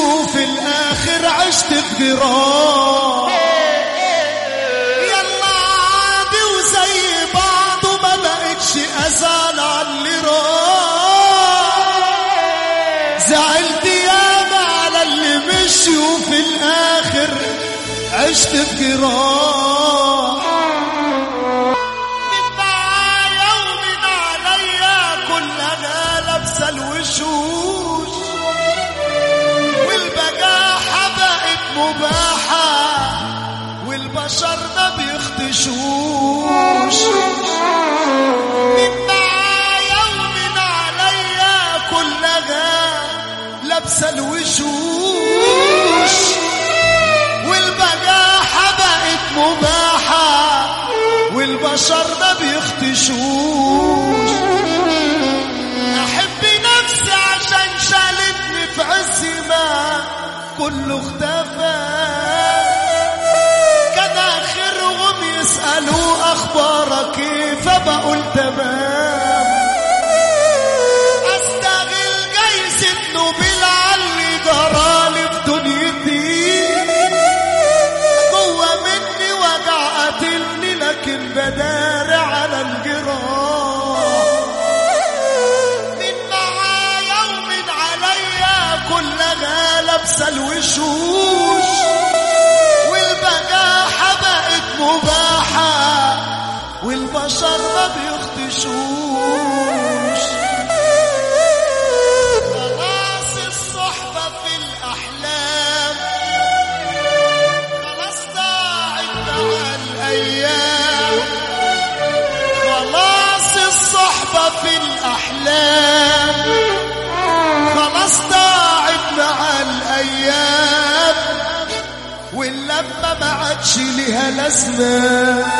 وفي الآخر عشت بجراح يلا عادي وزي بعض وما بقتش أزعل على اللي راح. زعلت ياما على اللي مشي وفي الآخر عشت بجراح ما بيختشوش من معايا ومن عليا كلها لابسة الوشوش. والبجاحة بقت مباحة والبشر ما بيختشوش. أحب نفسي عشان شالتني في عز ما كله اختفى. أخبارك فبقول تمام أستغل جايزة نوبل على اللي جرالي في دنيتي جوه مني وجع قاتلني لكن بداري على الجراح من معايا ومن عليا كل غالب سلوى والبشر ما بيختشوش خلاص الصحبة في الأحلام. خلاص ضاعت مع الأيام. خلاص الصحبة في الأحلام. خلاص ضاعت مع الأيام. واللمة ما عادش ليها لازمة.